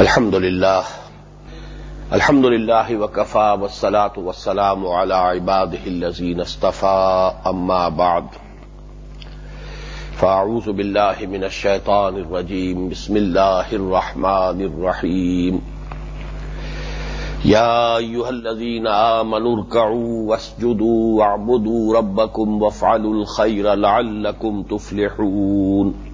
الحمد لله الحمد لله وكفى والصلاة والسلام على عباده الذين اصطفى، أما بعد. فأعوذ بالله من الشيطان الرجيم، بسم الله الرحمن الرحيم. يا أيها الذين آمنوا اركعوا واسجدوا واعبدوا ربكم وافعلوا الخير لعلكم تفلحون.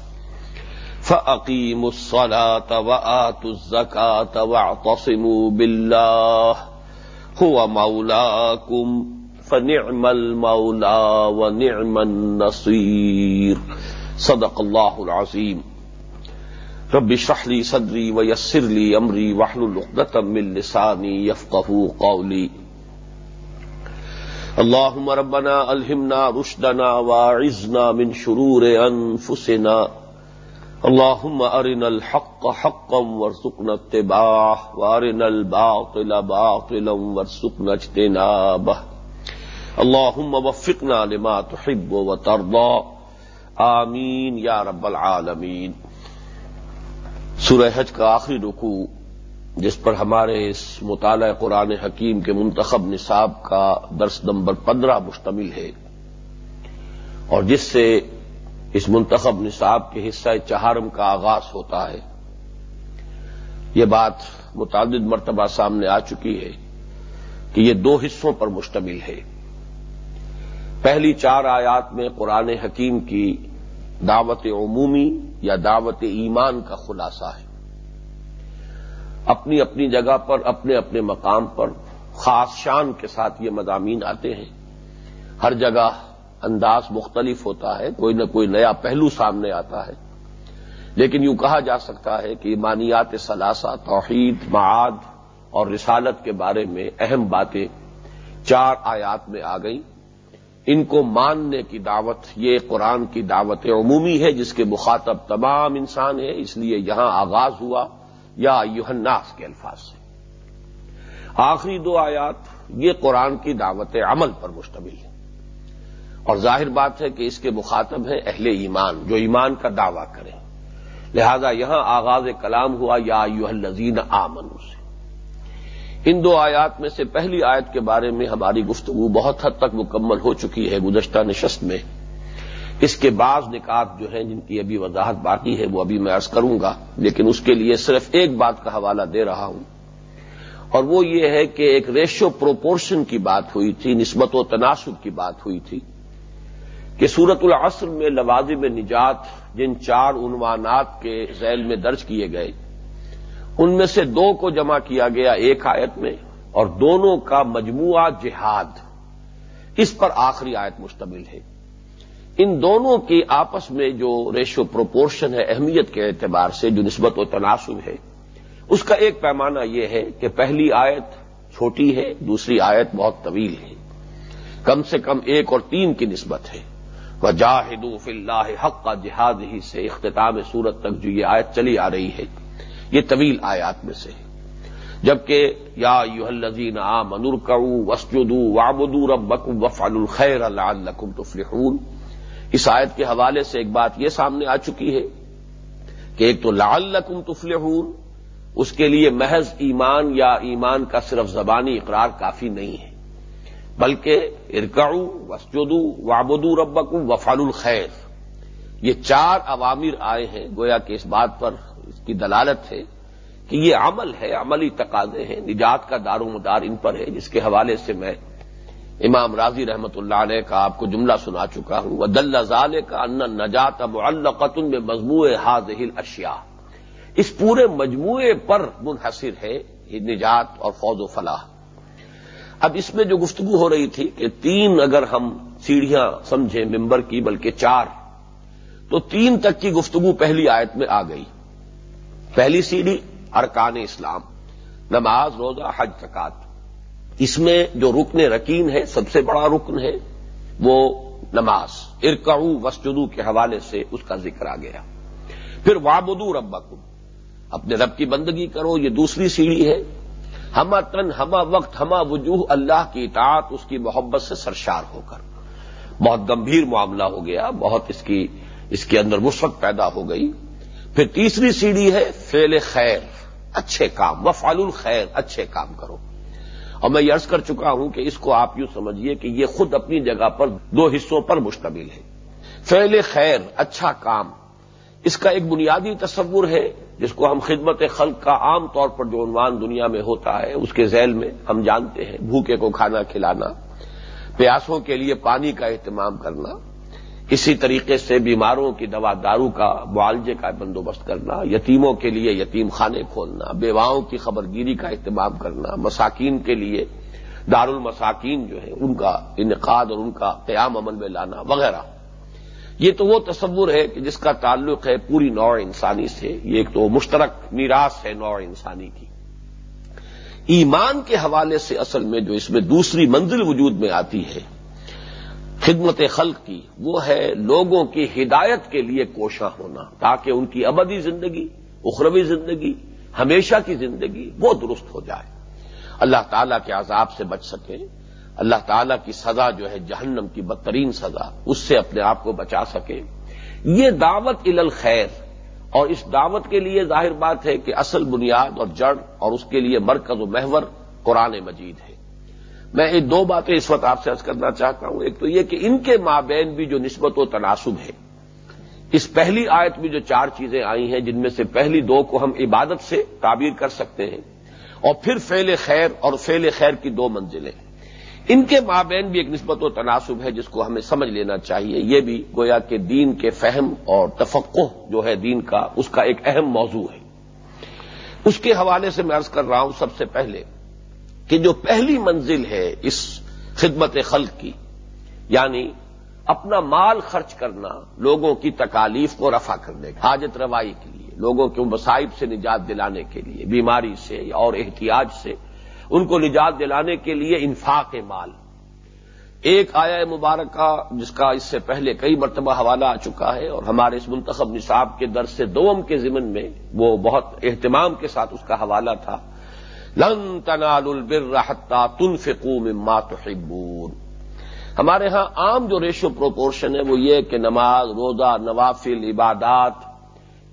فعقیم الصلاة وآتوا الزكاة واعتصموا بالله هو مولاكم فنعم المولى ونعم النصير صدق الله العظيم. رب اشرح لي صدري ويسر لي امري واحلل عقدة من لساني يفقهوا قولي. اللهم ربنا الهمنا رشدنا واعذنا من شرور انفسنا اللهم ارنا الحق حقا وارزقنا اتباعه وارنا الباطل باطلا وارزقنا اجتنابه اللهم وفقنا لما تحب وترضى آمین یا رب العالمین سورہ حج کا آخری رکوع جس پر ہمارے اس مطالعہ قرآن حکیم کے منتخب نصاب کا درس نمبر پندرہ مشتمل ہے اور جس سے اس منتخب نصاب کے حصہ چہارم کا آغاز ہوتا ہے۔ یہ بات متعدد مرتبہ سامنے آ چکی ہے کہ یہ دو حصوں پر مشتمل ہے۔ پہلی چار آیات میں قرآن حکیم کی دعوت عمومی یا دعوت ایمان کا خلاصہ ہے۔ اپنی اپنی جگہ پر، اپنے اپنے مقام پر خاص شان کے ساتھ یہ مضامین آتے ہیں۔ ہر جگہ انداز مختلف ہوتا ہے، کوئی نہ کوئی نیا پہلو سامنے آتا ہے۔ لیکن یوں کہا جا سکتا ہے کہ ایمانیات ثلاثہ، توحید، معاد اور رسالت کے بارے میں اہم باتیں چار آیات میں آ گئیں۔ ان کو ماننے کی دعوت، یہ قرآن کی دعوت عمومی ہے جس کے مخاطب تمام انسان ہیں، اس لیے یہاں آغاز ہوا۔ یا یوہناس کے الفاظ سے۔ آخری دو آیات، یہ قرآن کی دعوت عمل پر مشتمل ہے اور ظاہر بات ہے کہ اس کے مخاطب ہیں اہل ایمان جو ایمان کا دعویٰ کریں۔ لہذا یہاں آغاز کلام ہوا، یا یو الزین آمن سے۔ ان دو آیات میں سے پہلی آیت کے بارے میں ہماری گفتگو بہت حد تک مکمل ہو چکی ہے، گزشتہ نشست میں۔ اس کے بعض نکات جو ہیں، جن کی ابھی وضاحت باقی ہے، وہ ابھی میں عرض کروں گا، لیکن اس کے لیے صرف ایک بات کا حوالہ دے رہا ہوں۔ اور وہ یہ ہے کہ ایک ریشو پروپورشن کی بات ہوئی تھی، نسبت و تناسب کی بات ہوئی تھی۔ کہ سورت العصر میں لوازم نجات جن چار عنوانات کے ذیل میں درج کیے گئے، ان میں سے دو کو جمع کیا گیا ایک آیت میں اور دونوں کا مجموعہ جہاد۔ اس پر آخری آیت مشتمل ہے۔ ان دونوں کی آپس میں جو ریشو پروپورشن ہے، اہمیت کے اعتبار سے جو نسبت و تناسب ہے، اس کا ایک پیمانہ یہ ہے کہ پہلی آیت چھوٹی ہے، دوسری آیت بہت طویل ہے۔ کم سے کم ایک اور تین کی نسبت ہے۔ و جاہد اللہ حق کا جہاد ہی سے اختتام صورت تک جو یہ آیت چلی آ رہی ہے، یہ طویل آیات میں سے جبکہ یا یو الزین آ منور کرو وسجدو وابدو ربکم وفعل الخیر لعلکم تفلحون۔ اس آیت کے حوالے سے ایک بات یہ سامنے آ چکی ہے کہ ایک تو لعلکم تفلحون، اس کے لیے محض ایمان یا ایمان کا صرف زبانی اقرار کافی نہیں ہے۔ بلکہ ارکعو وسجدو وابدو ربکم وفعل الخیر۔ یہ چار عوامر آئے ہیں، گویا کہ اس بات پر اس کی دلالت ہے کہ یہ عمل ہے، عملی تقاضے ہیں، نجات کا دار و مدار ان پر ہے، جس کے حوالے سے میں امام راضی رحمت اللہ علیہ کا آپ کو جملہ سنا چکا ہوں۔ وہ دل زال کا ان نجات اب القتن میں مضموع حاضل اشیا اس پورے مجموعے پر منحصر ہے یہ نجات اور فوج و فلاح۔ اب اس میں جو گفتگو ہو رہی تھی کہ تین اگر ہم سیڑھیاں سمجھیں ممبر کی بلکہ چار، تو تین تک کی گفتگو پہلی آیت میں آ گئی۔ پہلی سیڑھی، ارکان اسلام، نماز، روزہ، حج تکات اس میں جو رکن رکین ہے، سب سے بڑا رکن ہے، وہ نماز۔ ارکعو وسجدو کے حوالے سے اس کا ذکر آ گیا۔ پھر وابدو ربکم۔ اپنے رب کی بندگی کرو، یہ دوسری سیڑھی ہے۔ ہما تن، ہما وقت، ہما وجوہ اللہ کی اطاعت، اس کی محبت سے سرشار ہو کر۔ بہت گمبھیر معاملہ ہو گیا، بہت اس کی، اس کے اندر وسعت پیدا ہو گئی۔ پھر تیسری سیڑھی ہے فیل خیر، اچھے کام وفال الخیر، اچھے کام کرو۔ اور میں یہ عرض کر چکا ہوں کہ اس کو آپ یوں سمجھیے کہ یہ خود اپنی جگہ پر دو حصوں پر مشتمل ہے۔ فعل خیر اچھا کام، اس کا ایک بنیادی تصور ہے۔ جس کو ہم خدمت خلق کا عام طور پر جو عنوان دنیا میں ہوتا ہے، اس کے ذیل میں ہم جانتے ہیں بھوکے کو کھانا کھلانا، پیاسوں کے لیے پانی کا اہتمام کرنا، اسی طریقے سے بیماروں کی دوا دارو کا معالجے کا بندوبست کرنا، یتیموں کے لیے یتیم خانے کھولنا، بیواؤں کی خبرگیری کا اہتمام کرنا، مساکین کے لیے دار المساکین جو ہے ان کا انعقاد اور ان کا قیام عمل میں لانا، وغیرہ۔ یہ تو وہ تصور ہے کہ جس کا تعلق ہے پوری نوع انسانی سے، یہ ایک تو مشترک میراث ہے نوع انسانی کی۔ ایمان کے حوالے سے اصل میں جو اس میں دوسری منزل وجود میں آتی ہے، خدمت خلق کی، وہ ہے لوگوں کی ہدایت کے لیے کوشاں ہونا، تاکہ ان کی ابدی زندگی، اخروی زندگی، ہمیشہ کی زندگی وہ درست ہو جائے۔ اللہ تعالی کے عذاب سے بچ سکیں۔ اللہ تعالی کی سزا جو ہے جہنم کی بدترین سزا، اس سے اپنے آپ کو بچا سکے۔ یہ دعوت الخیر، اور اس دعوت کے لیے ظاہر بات ہے کہ اصل بنیاد اور جڑ اور اس کے لیے مرکز و محور قرآن مجید ہے۔ میں یہ دو باتیں اس وقت آپ سے عرض کرنا چاہتا ہوں۔ ایک تو یہ کہ ان کے مابین بھی جو نسبت و تناسب ہے، اس پہلی آیت میں جو چار چیزیں آئی ہیں، جن میں سے پہلی دو کو ہم عبادت سے تعبیر کر سکتے ہیں، اور پھر فیل خیر اور فیل خیر کی دو منزلیں۔ ان کے مابین بھی ایک نسبت و تناسب ہے جس کو ہمیں سمجھ لینا چاہیے۔ یہ بھی گویا کہ دین کے فہم اور تفقع جو ہے دین کا، اس کا ایک اہم موضوع ہے۔ اس کے حوالے سے میں عرض کر رہا ہوں سب سے پہلے کہ جو پہلی منزل ہے اس خدمت خلق کی یعنی اپنا مال خرچ کرنا، لوگوں کی تکالیف کو رفع کرنے، حاجت روائی کے لیے، لوگوں کے مصائب سے نجات دلانے کے لیے، بیماری سے اور احتیاج سے ان کو نجات دلانے کے لیے انفاق مال۔ ایک آیا مبارکہ جس کا اس سے پہلے کئی مرتبہ حوالہ آ چکا ہے اور ہمارے اس منتخب نصاب کے درس سے دوم کے ضمن میں وہ بہت اہتمام کے ساتھ اس کا حوالہ تھا۔ لن تنال البر حتى تنفقوا مما تحبون۔ ہمارے ہاں عام جو ریشو پروپورشن ہے وہ یہ کہ نماز، روزہ، نوافل، عبادات،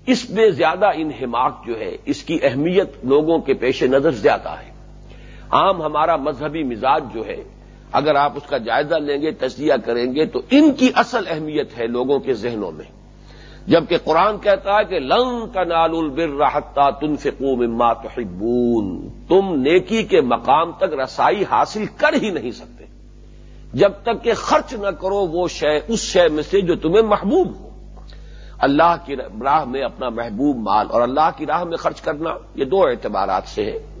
اس میں زیادہ انہماک جو ہے، اس کی اہمیت لوگوں کے پیش نظر زیادہ ہے۔ عام ہمارا مذہبی مزاج جو ہے، اگر آپ اس کا جائزہ لیں گے، تجزیہ کریں گے، تو ان کی اصل اہمیت ہے لوگوں کے ذہنوں میں۔ جبکہ قرآن کہتا ہے کہ لن تنال البر راہتا تن مما تحبون، تم نیکی کے مقام تک رسائی حاصل کر ہی نہیں سکتے۔ جب تک کہ خرچ نہ کرو وہ شے، اس شے میں سے جو تمہیں محبوب ہو۔ اللہ کی راہ میں اپنا محبوب مال اور اللہ کی راہ میں خرچ کرنا، یہ دو اعتبارات سے ہے۔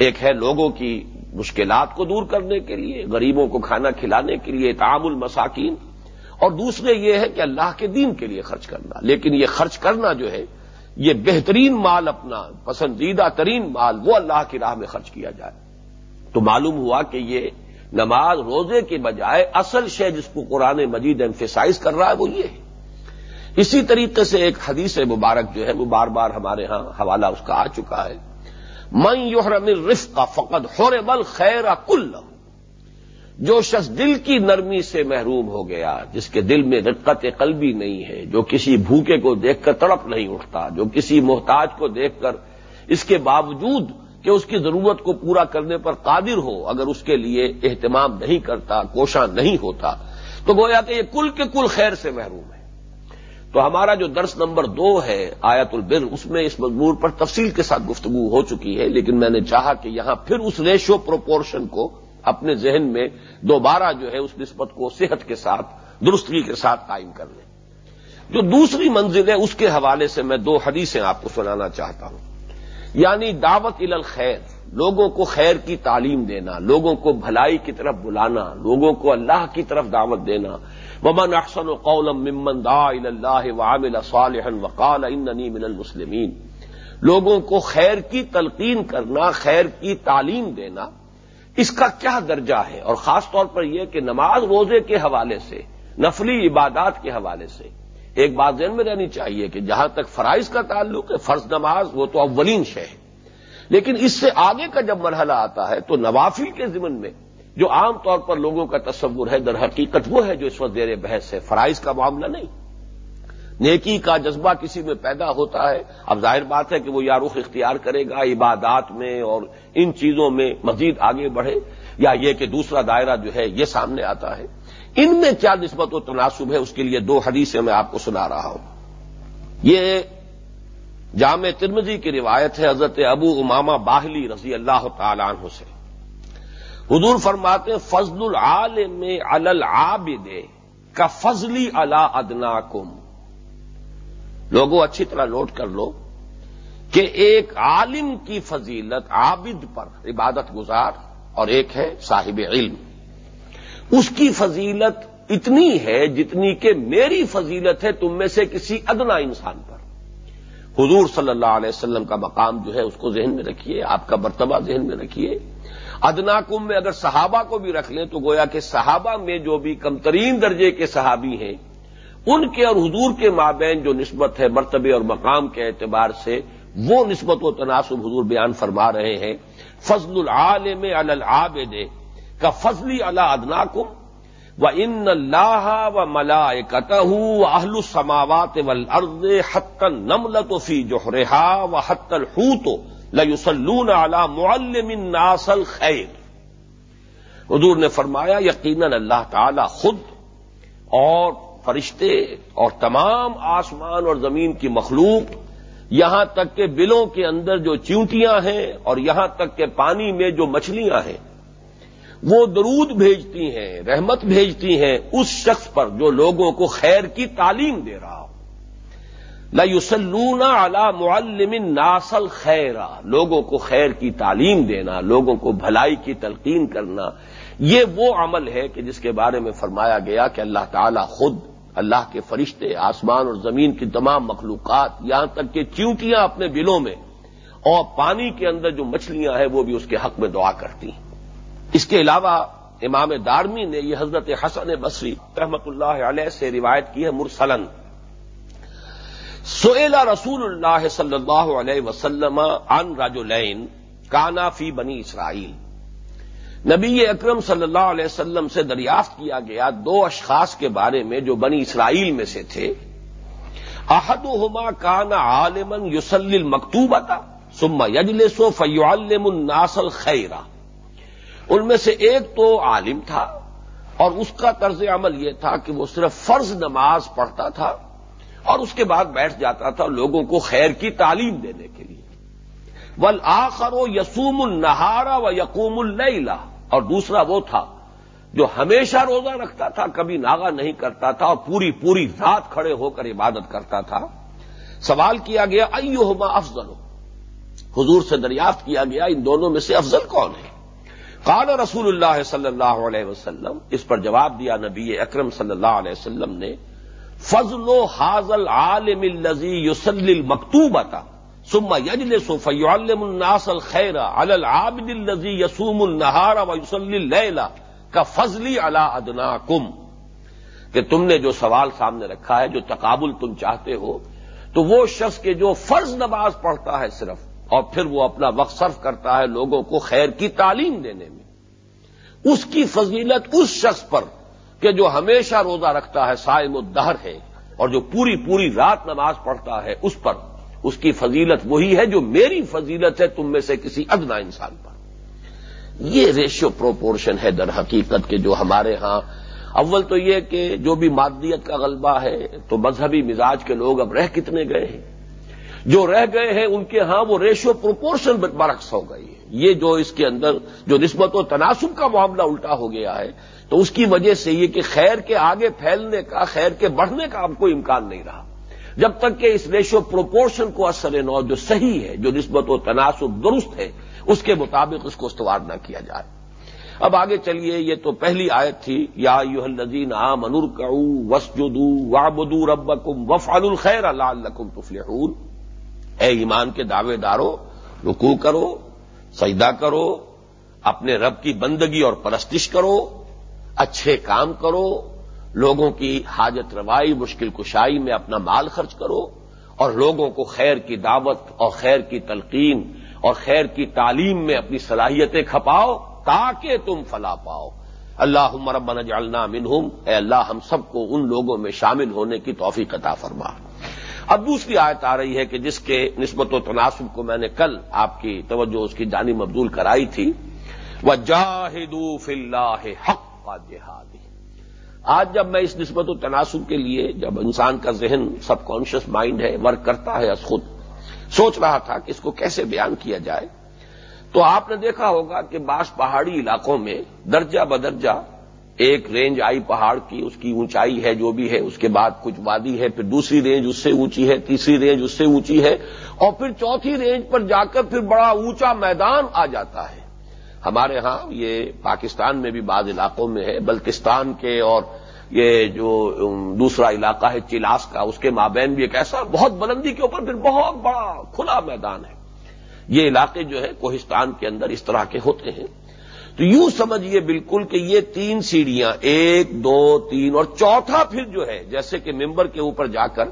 ایک ہے لوگوں کی مشکلات کو دور کرنے کے لیے، غریبوں کو کھانا کھلانے کے لیے تعام المساکین۔ اور دوسرے یہ ہے کہ اللہ کے دین کے لیے خرچ کرنا۔ لیکن یہ خرچ کرنا جو ہے، یہ بہترین مال اپنا، پسندیدہ ترین مال، وہ اللہ کی راہ میں خرچ کیا جائے۔ تو معلوم ہوا کہ یہ نماز روزے کے بجائے اصل شے جس کو قرآن مجید ایمفیسائز کر رہا ہے، وہ یہ ہے۔ اسی طریقے سے ایک حدیث مبارک جو ہے، وہ بار بار ہمارے ہاں حوالہ اس کا آ چکا ہے۔ من یحرم الرفق فقد حرم الخیر کل جو شخص دل کی نرمی سے محروم ہو گیا، جس کے دل میں رقت قلبی نہیں ہے، جو کسی بھوکے کو دیکھ کر تڑپ نہیں اٹھتا، جو کسی محتاج کو دیکھ کر اس کے باوجود کہ اس کی ضرورت کو پورا کرنے پر قادر ہو، اگر اس کے لیے اہتمام نہیں کرتا، کوشاں نہیں ہوتا، تو گویا کہ یہ کل کے کل خیر سے محروم ہے۔ تو ہمارا جو درس نمبر دو ہے، آیت البر، اس میں اس مضمور پر تفصیل کے ساتھ گفتگو ہو چکی ہے، لیکن میں نے چاہا کہ یہاں پھر اس ریشو پروپورشن کو اپنے ذہن میں دوبارہ جو ہے اس نسبت کو صحت کے ساتھ، درستگی کے ساتھ قائم کر لیں۔ جو دوسری منزل ہے، اس کے حوالے سے میں دو حدیثیں آپ کو سنانا چاہتا ہوں۔ یعنی دعوت الخیر، لوگوں کو خیر کی تعلیم دینا، لوگوں کو بھلائی کی طرف بلانا، لوگوں کو اللہ کی طرف دعوت دینا۔ ومن احسن قولا ممن دعا الى الله وعمل صالحا وقال انني من المسلمين۔ لوگوں کو خیر کی تلقین کرنا، خیر کی تعلیم دینا، اس کا کیا درجہ ہے؟ اور خاص طور پر یہ کہ نماز روزے کے حوالے سے، نفلی عبادات کے حوالے سے، ایک بات ذہن میں رہنی چاہیے کہ جہاں تک فرائض کا تعلق ہے، فرض نماز وہ تو اولین شے ہے۔ لیکن اس سے آگے کا جب مرحلہ آتا ہے تو نوافل کے ضمن میں جو عام طور پر لوگوں کا تصور ہے، در حقیقت وہ ہے جو اس وقت زیر بحث ہے۔ فرائض کا معاملہ نہیں۔ نیکی کا جذبہ کسی میں پیدا ہوتا ہے۔ اب ظاہر بات ہے کہ وہ یا رخ اختیار کرے گا عبادات میں اور ان چیزوں میں مزید آگے بڑھے، یا یہ کہ دوسرا دائرہ جو ہے یہ سامنے آتا ہے۔ ان میں کیا نسبت و تناسب ہے؟ اس کے لیے دو حدیثیں میں آپ کو سنا رہا ہوں۔ یہ جامع ترمزی کی روایت ہے، حضرت ابو امامہ باہلی رضی اللہ تعالی عنہ سے۔ حضور فرماتے فضل العالم العابد، کا فضلی اللہ ادنا کم لوگوں، اچھی طرح نوٹ کر لو کہ ایک عالم کی فضیلت عابد پر عبادت گزار اور ایک ہے صاحب علم. اس کی فضیلت اتنی ہے جتنی کہ میری فضیلت ہے تم میں سے کسی ادنا انسان پر. حضور صلی اللہ علیہ وسلم کا مقام جو ہے اس کو ذہن میں رکھیے، آپ کا مرتبہ ذہن میں رکھیے. ادنا کم میں اگر صحابہ کو بھی رکھ لیں تو گویا کہ صحابہ میں جو بھی کمترین درجے کے صحابی ہیں، ان کے اور حضور کے مابین جو نسبت ہے مرتبے اور مقام کے اعتبار سے، وہ نسبت و تناسب حضور بیان فرما رہے ہیں۔ فضل العالم العابد، کا فضلی اللہ ادنا کم و ان اللہ و ملا کتہ و اہل السماوات ولرد حتن نملت فی جوہرہا و حتل ہوں تو لسلون اعلی معلم ناسل خیر حضور نے فرمایا، یقیناً اللہ تعالی خود اور فرشتے اور تمام آسمان اور زمین کی مخلوق یہاں تک کہ بلوں کے اندر جو چیونٹیاں ہیں اور یہاں تک کہ پانی میں جو مچھلیاں ہیں، وہ درود بھیجتی ہیں، رحمت بھیجتی ہیں، اس شخص پر جو لوگوں کو خیر کی تعلیم دے رہا ہو۔ یوسلون علی معلم ناسل خیرا لوگوں کو خیر کی تعلیم دینا، لوگوں کو بھلائی کی تلقین کرنا، یہ وہ عمل ہے کہ جس کے بارے میں فرمایا گیا کہ اللہ تعالی خود اللہ کے فرشتے، آسمان اور زمین کی تمام مخلوقات یہاں تک کہ چیونٹیاں اپنے بلوں میں اور پانی کے اندر جو مچھلیاں ہیں وہ بھی اس کے حق میں دعا کرتی ہیں۔ اس کے علاوہ امام دارمی نے یہ حضرت حسن بصری رحمت اللہ علیہ سے روایت کی ہے مرسلن۔ سویلا رسول اللہ صلی اللہ علیہ وسلم ان راجولین کانا فی بنی اسرائیل۔ نبی اکرم صلی اللہ علیہ وسلم سے دریافت کیا گیا دو اشخاص کے بارے میں جو بنی اسرائیل میں سے تھے۔ احد ہما کانا عالمن یوسل مکتوب تھا سما یجلسو فیعلم الناسل خیرہ ان میں سے ایک تو عالم تھا اور اس کا طرز عمل یہ تھا کہ وہ صرف فرض نماز پڑھتا تھا اور اس کے بعد بیٹھ جاتا تھا لوگوں کو خیر کی تعلیم دینے کے لیے۔ ول آخر و یسوم النہارا و یقوم اللیلا اور دوسرا وہ تھا جو ہمیشہ روزہ رکھتا تھا، کبھی ناغا نہیں کرتا تھا اور پوری پوری رات کھڑے ہو کر عبادت کرتا تھا۔ سوال کیا گیا ایوہما افضل؟ حضور سے دریافت کیا گیا، ان دونوں میں سے افضل کون ہے؟ قال رسول اللہ صلی اللہ علیہ وسلم۔ اس پر جواب دیا نبی اکرم صلی اللہ علیہ وسلم نے فضل و حاضل عالم الزی یوسل مکتوب اتا سما یجل فیعلم الناس الخیر علی العابد الزی یسوم النہار و یوسل اللیلا کا فضلی علا ادنا کم کہ تم نے جو سوال سامنے رکھا ہے، جو تقابل تم چاہتے ہو، تو وہ شخص کے جو فرض نماز پڑھتا ہے صرف، اور پھر وہ اپنا وقت صرف کرتا ہے لوگوں کو خیر کی تعلیم دینے میں۔ اس کی فضیلت اس شخص پر کہ جو ہمیشہ روزہ رکھتا ہے سائم الدہر ہے، اور جو پوری پوری رات نماز پڑھتا ہے اس پر، اس کی فضیلت وہی ہے جو میری فضیلت ہے، تم میں سے کسی ادنا انسان پر۔ یہ ریشو پروپورشن ہے در حقیقت کے جو ہمارے ہاں۔ اول تو یہ کہ جو بھی مادیت کا غلبہ ہے، تو مذہبی مزاج کے لوگ اب رہ کتنے گئے ہیں۔ جو رہ گئے ہیں، ان کے ہاں وہ ریشو پروپورشن برعکس ہو گئی ہے۔ یہ جو اس کے اندر جو نسبت و تناسب کا معاملہ الٹا ہو گیا ہے تو اس کی وجہ سے یہ کہ خیر کے آگے پھیلنے کا، خیر کے بڑھنے کا اب کوئی امکان نہیں رہا۔ جب تک کہ اس ریشو پروپورشن کو اثر نو جو صحیح ہے، جو نسبت و تناسب درست ہے، اس کے مطابق اس کو استوار نہ کیا جائے۔ اب آگے چلیے، یہ تو پہلی آیت تھی، یا یو الزین آ منور وسجدو وابدو ربکم وفعل الخیر اللہ تفلحون۔ اے ایمان کے دعوے دارو رکو کرو، سجدہ کرو، اپنے رب کی بندگی اور پرستش کرو۔ اچھے کام کرو، لوگوں کی حاجت روائی، مشکل کشائی میں اپنا مال خرچ کرو اور لوگوں کو خیر کی دعوت اور خیر کی تلقین اور خیر کی تعلیم میں اپنی صلاحیتیں کھپاؤ تاکہ تم فلا پاؤ۔ اللہ مربن جالنا منہم۔ اے اللہ، ہم سب کو ان لوگوں میں شامل ہونے کی توفیق عطا فرما۔ اب دوسری آیت آ رہی ہے کہ جس کے نسبت و تناسب کو میں نے کل آپ کی توجہ اس کی جانی مبدول کرائی تھی۔ وہ جاہدو فلاح حق۔ جہادی آج جب میں اس نسبت و تناسب کے لیے جب انسان کا ذہن سب کانشیس مائنڈ ہے ورک کرتا ہے از خود، سوچ رہا تھا کہ اس کو کیسے بیان کیا جائے، تو آپ نے دیکھا ہوگا کہ بعض پہاڑی علاقوں میں درجہ بدرجہ ایک رینج آئی پہاڑ کی، اس کی اونچائی ہے جو بھی ہے، اس کے بعد کچھ وادی ہے، پھر دوسری رینج اس سے اونچی ہے، تیسری رینج اس سے اونچی ہے، اور پھر چوتھی رینج پر جا کر پھر بڑا اونچا میدان آ جاتا ہے۔ ہمارے ہاں یہ پاکستان میں بھی بعض علاقوں میں ہے، بلتستان کے اور یہ جو دوسرا علاقہ ہے چلاس کا، اس کے مابین بھی ایک ایسا بہت بلندی کے اوپر پھر بہت بڑا کھلا میدان ہے۔ یہ علاقے جو ہے کوہستان کے اندر اس طرح کے ہوتے ہیں۔ تو یوں سمجھیے بالکل کہ یہ تین سیڑھیاں، ایک، دو، تین اور چوتھا پھر جو ہے، جیسے کہ ممبر کے اوپر جا کر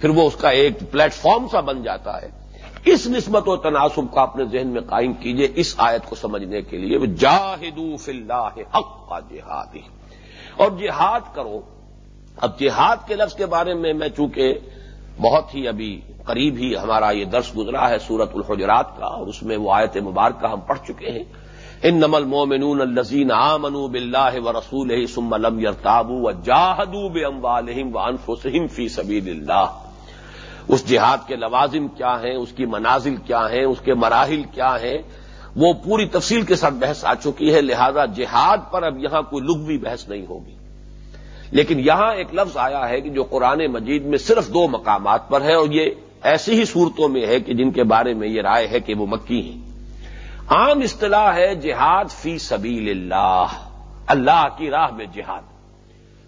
پھر وہ اس کا ایک پلیٹ فارم سا بن جاتا ہے۔ اس نسبت و تناسب کو اپنے ذہن میں قائم کیجیے اس آیت کو سمجھنے کے لیے جاہدو فی اللہ حق کا جہاد اور جہاد کرو۔ اب جہاد کے لفظ کے بارے میں میں چونکہ بہت ہی ابھی قریب ہی ہمارا یہ درس گزرا ہے سورت الحجرات کا، اور اس میں وہ آیت مبارکہ ہم پڑھ چکے ہیں۔ ان نمل مومنون الزین آ بلّہ و رسول سم لم یرتابو و جاہدو بے اموالحم و انفسم فی سبیل اللہ۔ اس جہاد کے لوازم کیا ہیں، اس کی منازل کیا ہیں، اس کے مراحل کیا ہیں، وہ پوری تفصیل کے ساتھ بحث آ چکی ہے، لہذا جہاد پر اب یہاں کوئی لغوی بحث نہیں ہوگی۔ لیکن یہاں ایک لفظ آیا ہے کہ جو قرآن مجید میں صرف دو مقامات پر ہے اور یہ ایسی ہی صورتوں میں ہے کہ جن کے بارے میں یہ رائے ہے کہ وہ مکی ہیں۔ عام اصطلاح ہے جہاد فی سبیل اللہ اللہ کی راہ میں جہاد۔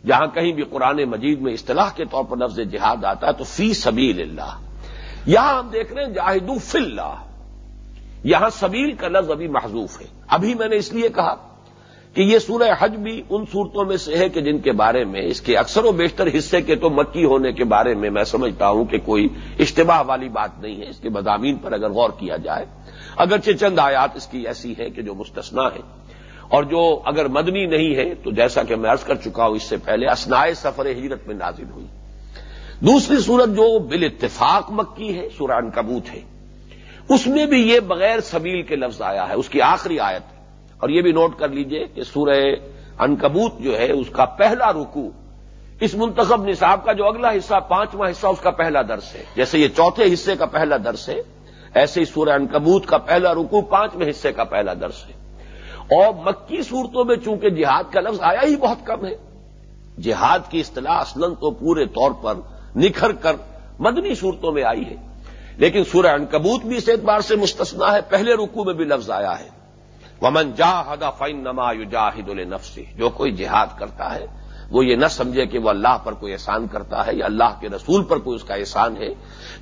جہاں کہیں بھی قرآن مجید میں اصطلاح کے طور پر لفظ جہاد آتا ہے تو فی سبیل اللہ۔ یہاں ہم دیکھ رہے ہیں جاہدو فی اللہ۔ یہاں سبیل کا لفظ ابھی محضوف ہے۔ ابھی میں نے اس لیے کہا کہ یہ سورہ حج بھی ان صورتوں میں سے ہے کہ جن کے بارے میں، اس کے اکثر و بیشتر حصے کے تو مکی ہونے کے بارے میں میں سمجھتا ہوں کہ کوئی اشتباہ والی بات نہیں ہے۔ اس کے مضامین پر اگر غور کیا جائے، اگرچہ چند آیات اس کی ایسی ہے کہ جو مستثنا ہے اور جو اگر مدنی نہیں ہے تو جیسا کہ میں عرض کر چکا ہوں، اس سے پہلے اسنائے سفر ہجرت میں نازل ہوئی۔ دوسری صورت جو بال اتفاق مکی ہے سوران کبوت ہے۔ اس میں بھی یہ بغیر سبیل کے لفظ آیا ہے۔ اس کی آخری آیت اور یہ بھی نوٹ کر لیجیے کہ سورہ انکبوت جو ہے، اس کا پہلا رکو اس منتخب نصاب کا جو اگلا حصہ، پانچواں حصہ، اس کا پہلا درس ہے۔ جیسے یہ چوتھے حصے کا پہلا درس ہے، ایسے ہی سورہ انکبوت کا پہلا رکو پانچویں حصے کا پہلا درس ہے۔ اور مکی صورتوں میں چونکہ جہاد کا لفظ آیا ہی بہت کم ہے۔ جہاد کی اصطلاح اصلن تو پورے طور پر نکھر کر مدنی صورتوں میں آئی ہے۔ لیکن سورہ انکبوت بھی اس اعتبار سے مستثنا ہے، پہلے رکو میں بھی لفظ آیا ہے۔ ومن جا ہدا فائن نما یو جاہد النفسی جو کوئی جہاد کرتا ہے وہ یہ نہ سمجھے کہ وہ اللہ پر کوئی احسان کرتا ہے یا اللہ کے رسول پر کوئی اس کا احسان ہے۔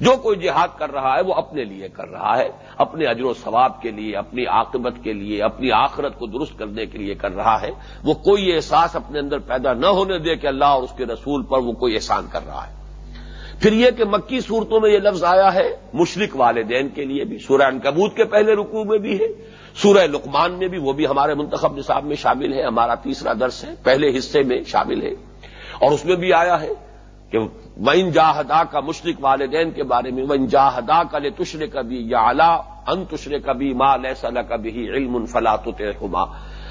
جو کوئی جہاد کر رہا ہے وہ اپنے لیے کر رہا ہے، اپنے اجر و ثواب کے لیے، اپنی عاقبت کے لیے، اپنی آخرت کو درست کرنے کے لیے کر رہا ہے۔ وہ کوئی احساس اپنے اندر پیدا نہ ہونے دے کہ اللہ اور اس کے رسول پر وہ کوئی احسان کر رہا ہے۔ پھر یہ کہ مکی صورتوں میں یہ لفظ آیا ہے، مشرق والدین کے لیے بھی، سورہ انکبوت کے پہلے رکوع میں بھی ہے۔ سورہ لقمان میں بھی وہ بھی ہمارے منتخب نصاب میں شامل ہے، ہمارا تیسرا درس ہے، پہلے حصے میں شامل ہے۔ اور اس میں بھی آیا ہے کہ ون جاہدا کا مشرق والدین کے بارے میں ون جاہدا کا لے تشرے کبھی یا اعلیٰ ان تشرے کبھی ماں لہ کبھی علم فلاط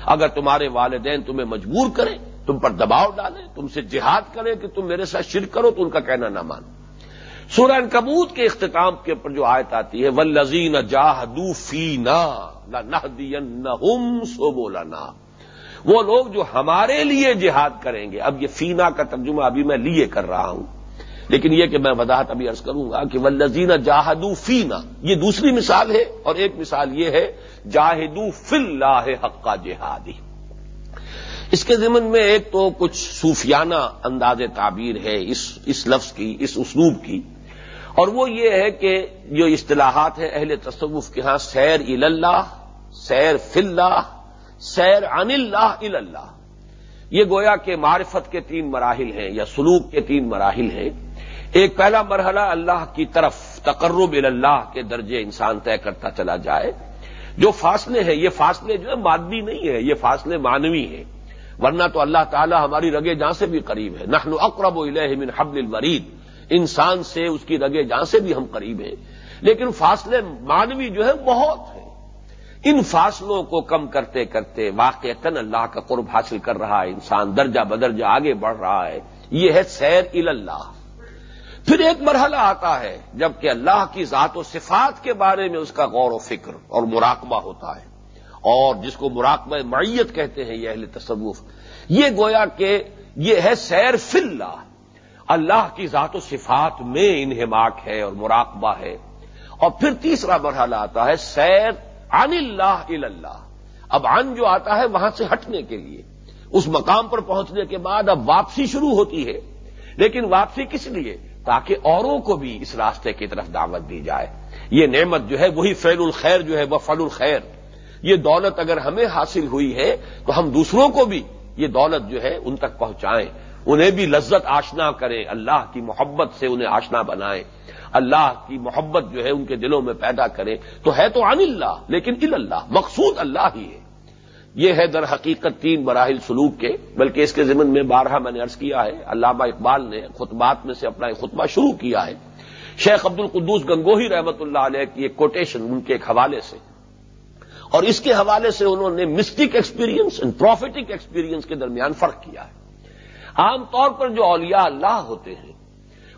اگر تمہارے والدین تمہیں مجبور کریں، تم پر دباؤ ڈالیں، تم سے جہاد کریں کہ تم میرے ساتھ شرک کرو تو ان کا کہنا نہ مانو۔ سورہ کبوت کے اختتام کے اوپر جو آیت آتی ہے و لذین جاہدو فینا نہ سو بولنا وہ لوگ جو ہمارے لیے جہاد کریں گے، اب یہ فینا کا ترجمہ ابھی میں لیے کر رہا ہوں۔ لیکن یہ کہ میں وضاحت ابھی عرض کروں گا کہ ولزین جاہدو فینا یہ دوسری مثال ہے اور ایک مثال یہ ہے جاہدو فل حقا جہادی اس کے ضمن میں ایک تو کچھ صوفیانہ انداز تعبیر ہے، اس اس لفظ کی، اس اسلوب کی۔ اور وہ یہ ہے کہ جو اصطلاحات ہیں اہل تصوف کے ہاں سیر اللہ سیر اللہ، سیر عن اللہ اللہ۔ یہ گویا کہ معرفت کے تین مراحل ہیں یا سلوک کے تین مراحل ہیں۔ ایک پہلا مرحلہ اللہ کی طرف تقرب اللہ کے درجے انسان طے کرتا چلا جائے۔ جو فاصلے ہیں، یہ فاصلے جو ہے مادی نہیں ہے یہ فاصلے مانوی ہیں۔ ورنہ تو اللہ تعالی ہماری رگے جہاں سے بھی قریب ہے۔ نحن اقرب الیہ من حبل الورید انسان سے، اس کی رگے جہاں سے بھی ہم قریب ہیں۔ لیکن فاصلے مانوی جو ہے، بہت ہیں۔ ان فاصلوں کو کم کرتے کرتے واقع اللہ کا قرب حاصل کر رہا ہے۔ انسان درجہ بدرجہ آگے بڑھ رہا ہے۔ یہ ہے سیر اللہ پھر ایک مرحلہ آتا ہے، جبکہ اللہ کی ذات و صفات کے بارے میں اس کا غور و فکر اور مراقبہ ہوتا ہے۔ اور جس کو مراقبہ معیت کہتے ہیں، یہ اہل تصوف۔ یہ گویا کہ یہ ہے سیر فلّہ اللہ۔ اللہ کی ذات و صفات میں انہماک ہے اور مراقبہ ہے۔ اور پھر تیسرا مرحلہ آتا ہے سیر عن اللہ اللہ اب عن جو آتا ہے وہاں سے ہٹنے کے لیے۔ اس مقام پر پہنچنے کے بعد اب واپسی شروع ہوتی ہے۔ لیکن واپسی کس لیے؟ تاکہ اوروں کو بھی اس راستے کی طرف دعوت دی جائے۔ یہ نعمت جو ہے وہی فیل الخیر جو ہے وہ فل الخیر۔ یہ دولت اگر ہمیں حاصل ہوئی ہے تو ہم دوسروں کو بھی یہ دولت جو ہے ان تک پہنچائیں۔ انہیں بھی لذت آشنا کریں، اللہ کی محبت سے انہیں آشنا بنائیں۔ اللہ کی محبت جو ہے ان کے دلوں میں پیدا کریں۔ تو ہے تو عن اللہ، لیکن ال اللہ، مقصود اللہ ہی ہے۔ یہ ہے در حقیقت تین مراحل سلوک کے، بلکہ اس کے ضمن میں بارہا میں نے ارض کیا ہے، علامہ اقبال نے خطبات میں سے اپنا ایک خطبہ شروع کیا ہے۔ شیخ عبد القدوس گنگوہی رحمت اللہ علیہ کی ایک کوٹیشن ان کے ایک حوالے سے۔ اور اس کے حوالے سے انہوں نے mystic experience and prophetic experience کے درمیان فرق کیا ہے۔ عام طور پر جو اولیاء اللہ ہوتے ہیں،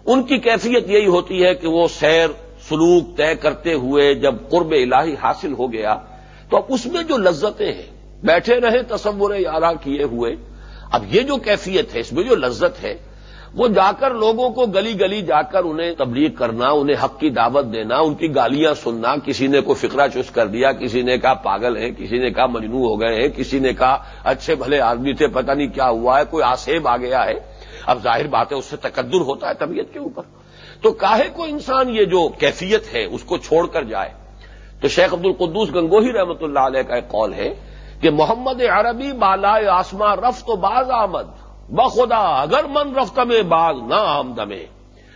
ان کی کیفیت یہی ہوتی ہے کہ وہ سیر، سلوک طے کرتے ہوئے جب قرب الہی حاصل ہو گیا، تو اب اس میں جو لذتیں ہیں، بیٹھے رہے تصور یارہ کیے ہوئے، اب یہ جو کیفیت ہے، اس میں جو لذت ہے وہ جا کر لوگوں کو گلی گلی جا کر انہیں تبلیغ کرنا، انہیں حق کی دعوت دینا، ان کی گالیاں سننا، کسی نے کوئی فکرہ چس کر دیا، کسی نے کہا پاگل ہے کسی نے کہا مجنو ہو گئے ہیں، کسی نے کہا اچھے بھلے آدمی تھے، پتہ نہیں کیا ہوا ہے، کوئی آسیب آ گیا ہے۔ اب ظاہر بات ہے، اس سے تقدر ہوتا ہے طبیعت کے اوپر۔ تو کاہے کو انسان یہ جو کیفیت ہے، اس کو چھوڑ کر جائے۔ تو شیخ عبد القدوس گنگوہی رحمت اللہ علیہ کا ایک قول ہے کہ محمد عربی بالا آسما رفت و باز آمد۔ بخدا، اگر من رفت میں نہ آمد میں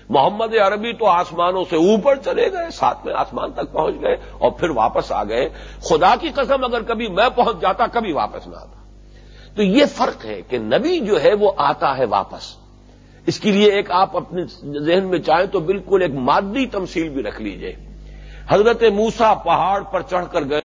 محمد عربی تو آسمانوں سے اوپر چلے گئے، ساتھ میں آسمان تک پہنچ گئے اور پھر واپس آ گئے۔ خدا کی قسم، اگر کبھی میں پہنچ جاتا، کبھی واپس نہ آتا۔ تو یہ فرق ہے کہ نبی جو ہے، وہ آتا ہے واپس۔ اس کے لیے ایک آپ اپنے ذہن میں چاہیں تو بالکل ایک مادی تمثیل بھی رکھ لیجیے۔ حضرت موسا پہاڑ پر چڑھ کر گئے۔